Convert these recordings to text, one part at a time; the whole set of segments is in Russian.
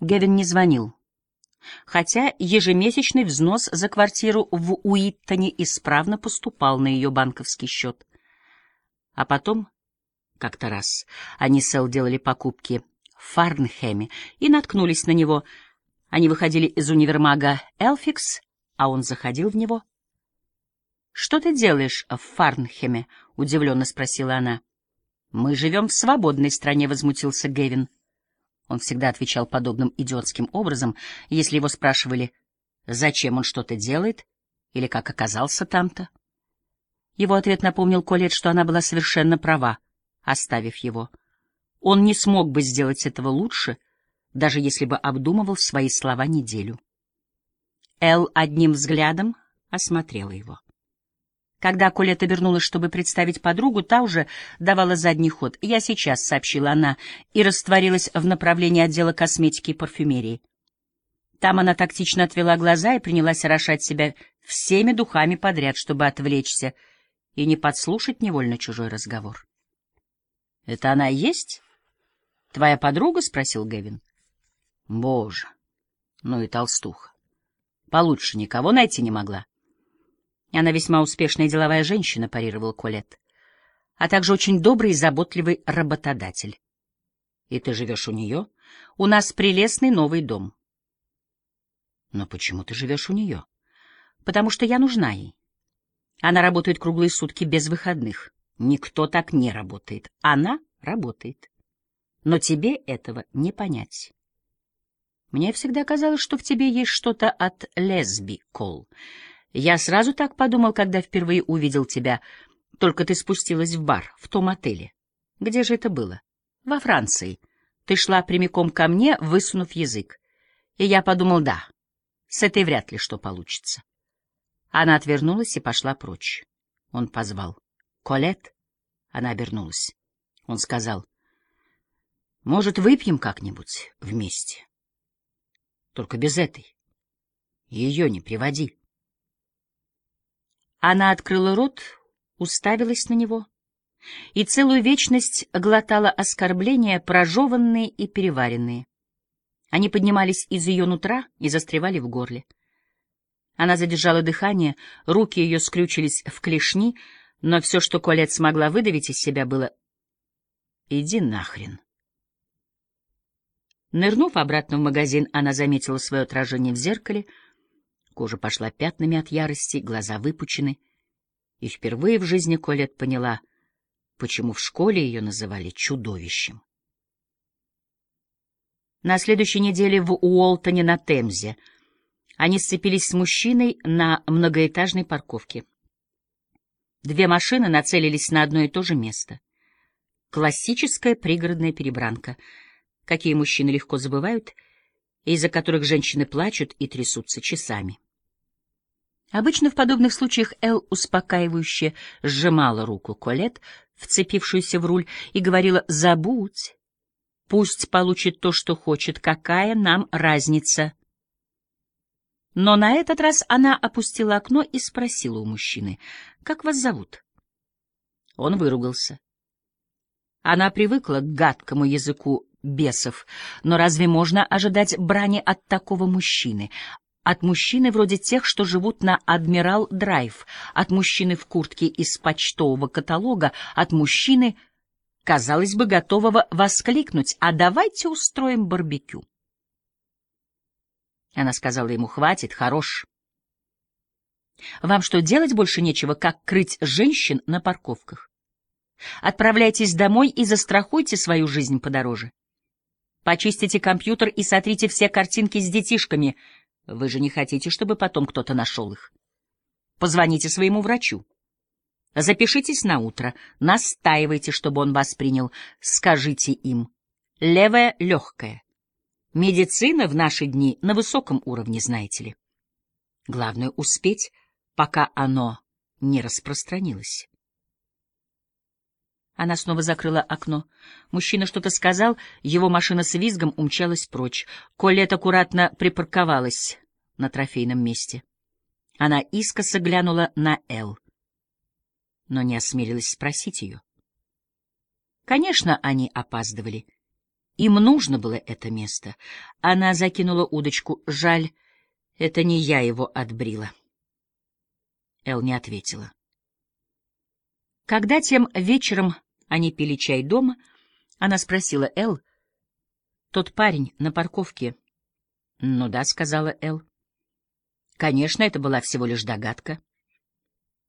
Гевин не звонил, хотя ежемесячный взнос за квартиру в Уиттоне исправно поступал на ее банковский счет. А потом, как-то раз, они с Эл делали покупки в Фарнхеме и наткнулись на него. Они выходили из универмага «Элфикс», а он заходил в него. «Что ты делаешь в Фарнхеме?» — удивленно спросила она. «Мы живем в свободной стране», — возмутился Гевин. Он всегда отвечал подобным идиотским образом, если его спрашивали, зачем он что-то делает или как оказался там-то. Его ответ напомнил Колет, что она была совершенно права, оставив его. Он не смог бы сделать этого лучше, даже если бы обдумывал свои слова неделю. Эл одним взглядом осмотрела его. Когда Колет обернулась, чтобы представить подругу, та уже давала задний ход. «Я сейчас», — сообщила она, и растворилась в направлении отдела косметики и парфюмерии. Там она тактично отвела глаза и принялась орошать себя всеми духами подряд, чтобы отвлечься и не подслушать невольно чужой разговор. — Это она есть? Твоя подруга? — спросил Гевин. — Боже, ну и толстуха. Получше никого найти не могла. Она весьма успешная деловая женщина, парировал Колет, а также очень добрый и заботливый работодатель. И ты живешь у нее? У нас прелестный новый дом. Но почему ты живешь у нее? Потому что я нужна ей. Она работает круглые сутки без выходных. Никто так не работает. Она работает. Но тебе этого не понять. Мне всегда казалось, что в тебе есть что-то от лесби, Кол. Я сразу так подумал, когда впервые увидел тебя. Только ты спустилась в бар, в том отеле. Где же это было? Во Франции. Ты шла прямиком ко мне, высунув язык. И я подумал, да, с этой вряд ли что получится. Она отвернулась и пошла прочь. Он позвал. «Колет?» Она обернулась. Он сказал, «Может, выпьем как-нибудь вместе? Только без этой. Ее не приводи». Она открыла рот, уставилась на него и целую вечность глотала оскорбления, прожеванные и переваренные. Они поднимались из ее нутра и застревали в горле. Она задержала дыхание, руки ее скрючились в клешни, но все, что Колет смогла выдавить из себя, было «Иди нахрен». Нырнув обратно в магазин, она заметила свое отражение в зеркале — Кожа пошла пятнами от ярости, глаза выпучены. И впервые в жизни Колет поняла, почему в школе ее называли чудовищем. На следующей неделе в Уолтоне на Темзе они сцепились с мужчиной на многоэтажной парковке. Две машины нацелились на одно и то же место. Классическая пригородная перебранка, какие мужчины легко забывают, из-за которых женщины плачут и трясутся часами. Обычно в подобных случаях Эл успокаивающе сжимала руку Колет, вцепившуюся в руль, и говорила «Забудь, пусть получит то, что хочет, какая нам разница?» Но на этот раз она опустила окно и спросила у мужчины «Как вас зовут?» Он выругался. Она привыкла к гадкому языку бесов, но разве можно ожидать брани от такого мужчины? От мужчины вроде тех, что живут на Адмирал Драйв, от мужчины в куртке из почтового каталога, от мужчины, казалось бы, готового воскликнуть «А давайте устроим барбекю». Она сказала ему «Хватит, хорош». Вам что, делать больше нечего, как крыть женщин на парковках? Отправляйтесь домой и застрахуйте свою жизнь подороже. Почистите компьютер и сотрите все картинки с детишками — вы же не хотите, чтобы потом кто-то нашел их. Позвоните своему врачу. Запишитесь на утро, настаивайте, чтобы он вас принял. Скажите им. Левая легкая. Медицина в наши дни на высоком уровне, знаете ли. Главное — успеть, пока оно не распространилось. Она снова закрыла окно. Мужчина что-то сказал, его машина с визгом умчалась прочь. Колет аккуратно припарковалась на трофейном месте. Она искоса глянула на Эл, но не осмелилась спросить ее. Конечно, они опаздывали. Им нужно было это место. Она закинула удочку. Жаль, это не я его отбрила. Эл не ответила. Когда тем вечером они пили чай дома, она спросила Эл, «Тот парень на парковке?» «Ну да», — сказала Эл. «Конечно, это была всего лишь догадка».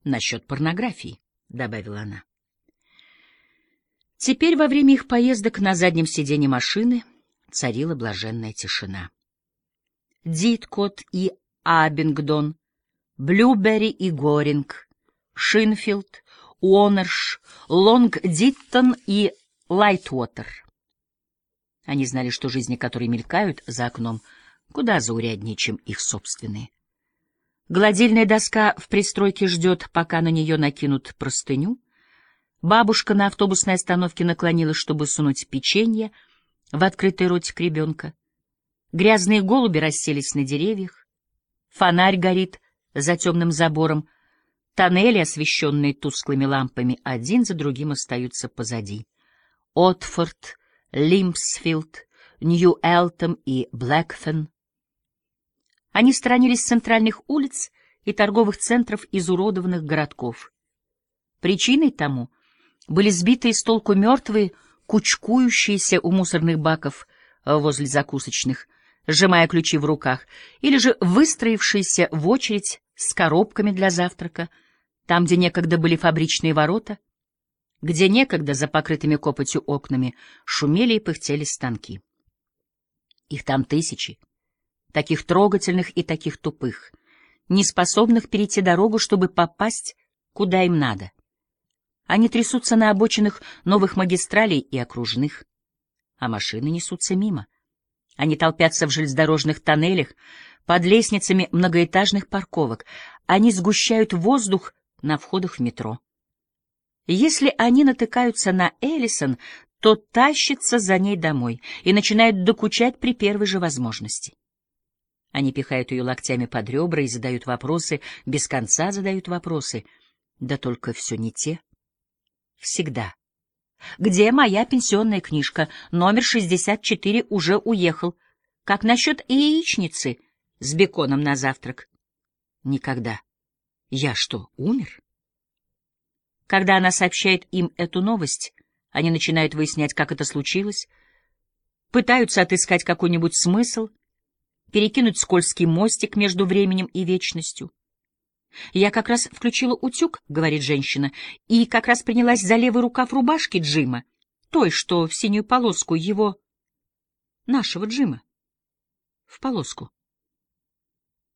«Насчет порнографии», — добавила она. Теперь во время их поездок на заднем сиденье машины царила блаженная тишина. Диткот и Абингдон, Блюбери и Горинг, Шинфилд, Уонерш, Лонг-Диттон и Лайтвотер. Они знали, что жизни, которые мелькают за окном, куда зауряднее, чем их собственные. Гладильная доска в пристройке ждет, пока на нее накинут простыню — Бабушка на автобусной остановке наклонилась, чтобы сунуть печенье в открытый ротик ребенка. Грязные голуби расселись на деревьях. Фонарь горит за темным забором. Тоннели, освещенные тусклыми лампами, один за другим остаются позади. Отфорд, Лимпсфилд, Нью-Элтом и Блэкфен. Они сторонились центральных улиц и торговых центров изуродованных городков. Причиной тому — были сбитые с толку мертвые, кучкующиеся у мусорных баков возле закусочных, сжимая ключи в руках, или же выстроившиеся в очередь с коробками для завтрака, там, где некогда были фабричные ворота, где некогда за покрытыми копотью окнами шумели и пыхтели станки. Их там тысячи, таких трогательных и таких тупых, не способных перейти дорогу, чтобы попасть, куда им надо. Они трясутся на обочинах новых магистралей и окружных, а машины несутся мимо. Они толпятся в железнодорожных тоннелях, под лестницами многоэтажных парковок. Они сгущают воздух на входах в метро. Если они натыкаются на Эллисон, то тащатся за ней домой и начинают докучать при первой же возможности. Они пихают ее локтями под ребра и задают вопросы, без конца задают вопросы, да только все не те. Всегда. Где моя пенсионная книжка? Номер 64 уже уехал. Как насчет яичницы с беконом на завтрак? Никогда. Я что, умер? Когда она сообщает им эту новость, они начинают выяснять, как это случилось, пытаются отыскать какой-нибудь смысл, перекинуть скользкий мостик между временем и вечностью. «Я как раз включила утюг», — говорит женщина, «и как раз принялась за левый рукав рубашки Джима, той, что в синюю полоску его... нашего Джима. В полоску.